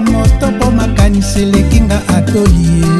moto mpo makanisi eleki nga atoli ye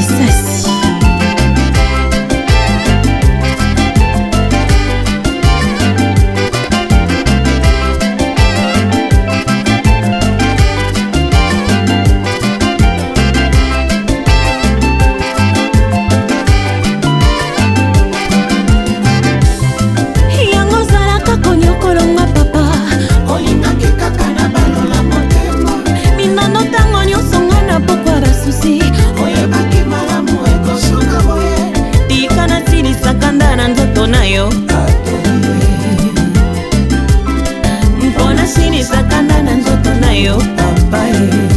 比赛。Eu papae